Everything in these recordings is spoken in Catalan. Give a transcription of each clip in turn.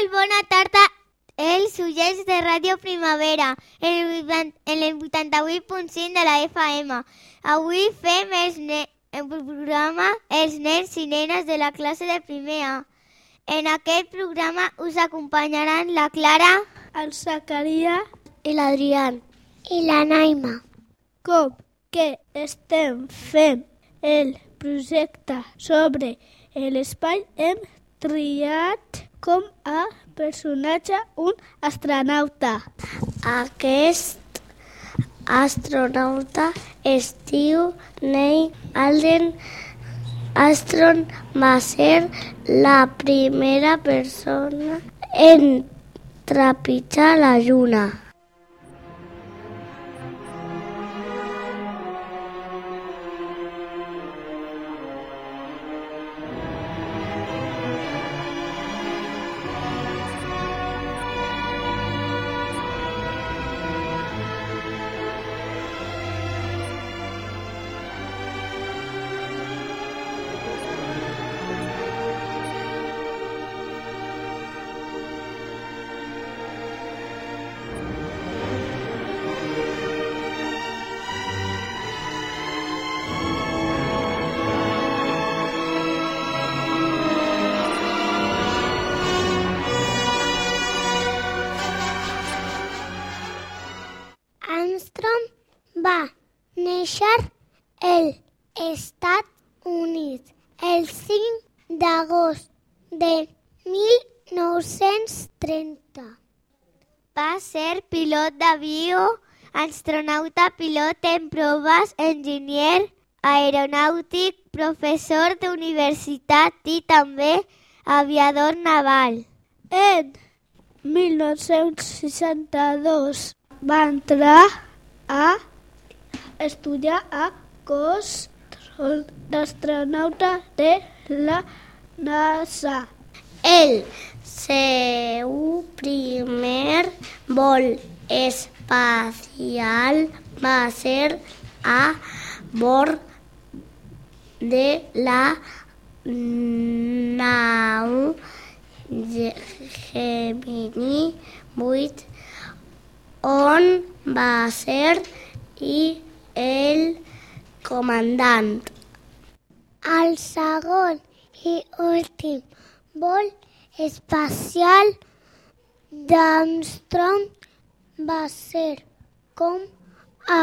molt bona tarda els oients de Ràdio Primavera, en el 88.5 de la FM. Avui fem els el programa Els nens i nenes de la classe de primer A. En aquest programa us acompanyaran la Clara, el Zacaria i l'Adrián i la Naima. Com que estem fent el projecte sobre l'espai, hem triat com a personatge un astronauta. Aquest astronauta es diu Neil Alden Armstrong. Va ser la primera persona en trepitjar la lluna. Néixer als Estats Units el 5 d'agost de 1930. Va ser pilot d'avió, astronauta, pilot en proves, enginyer aeronàutic, professor d'universitat i també aviador naval. En 1962 va entrar a estudiar a cos d'astronauta de la NASA. El seu primer vol espacial va ser a bord de la nau Gemini 8 on va ser i el comandant. El segon i últim vol espacial d'Armstrong va ser com a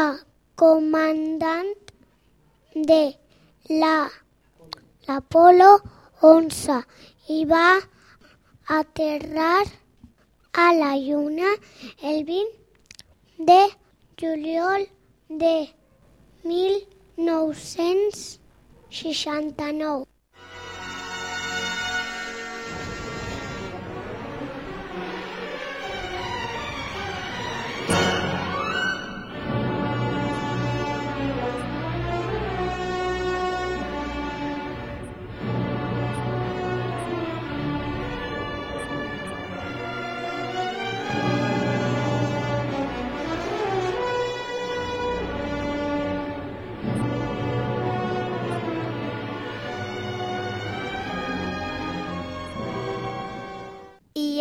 comandant de la l'Apolo 11 i va aterrar a la Lluna el 20 de juliol de 1969. Hi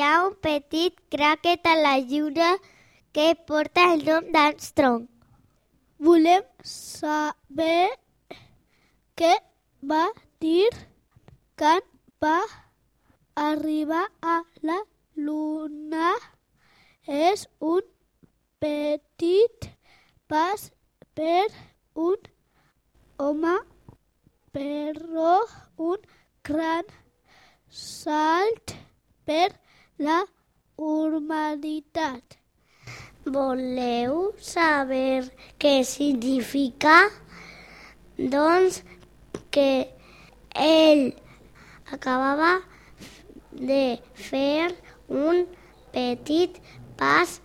ha un petit cràquet a la lluna que porta el nom d'Armstrong. Volem saber què va dir quan va arribar a la Luna. És un petit pas per un home, però un gran salt per la humanitat. Voleu saber què significa? Doncs que ell acabava de fer un petit pas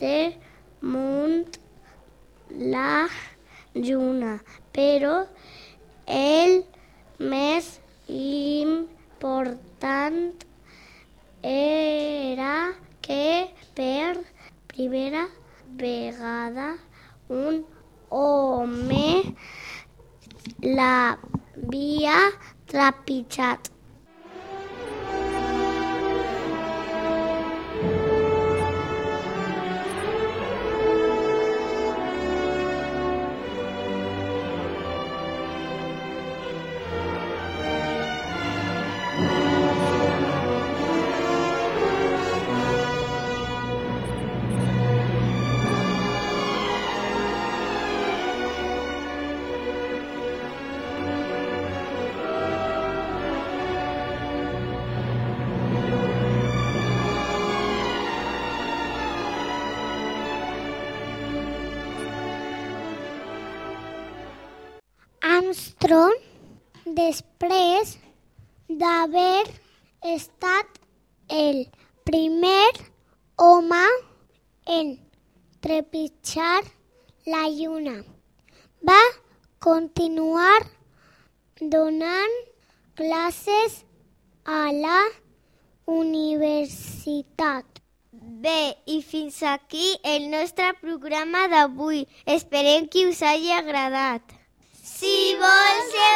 de munt la lluna, però el més important era que per primera vegada un home l'havia trepitjat. Després d'haver estat el primer home en trepitjar la lluna. Va continuar donant classes a la universitat. Bé, i fins aquí el nostre programa d'avui. Esperem que us hagi agradat. Si vols ser un astronauta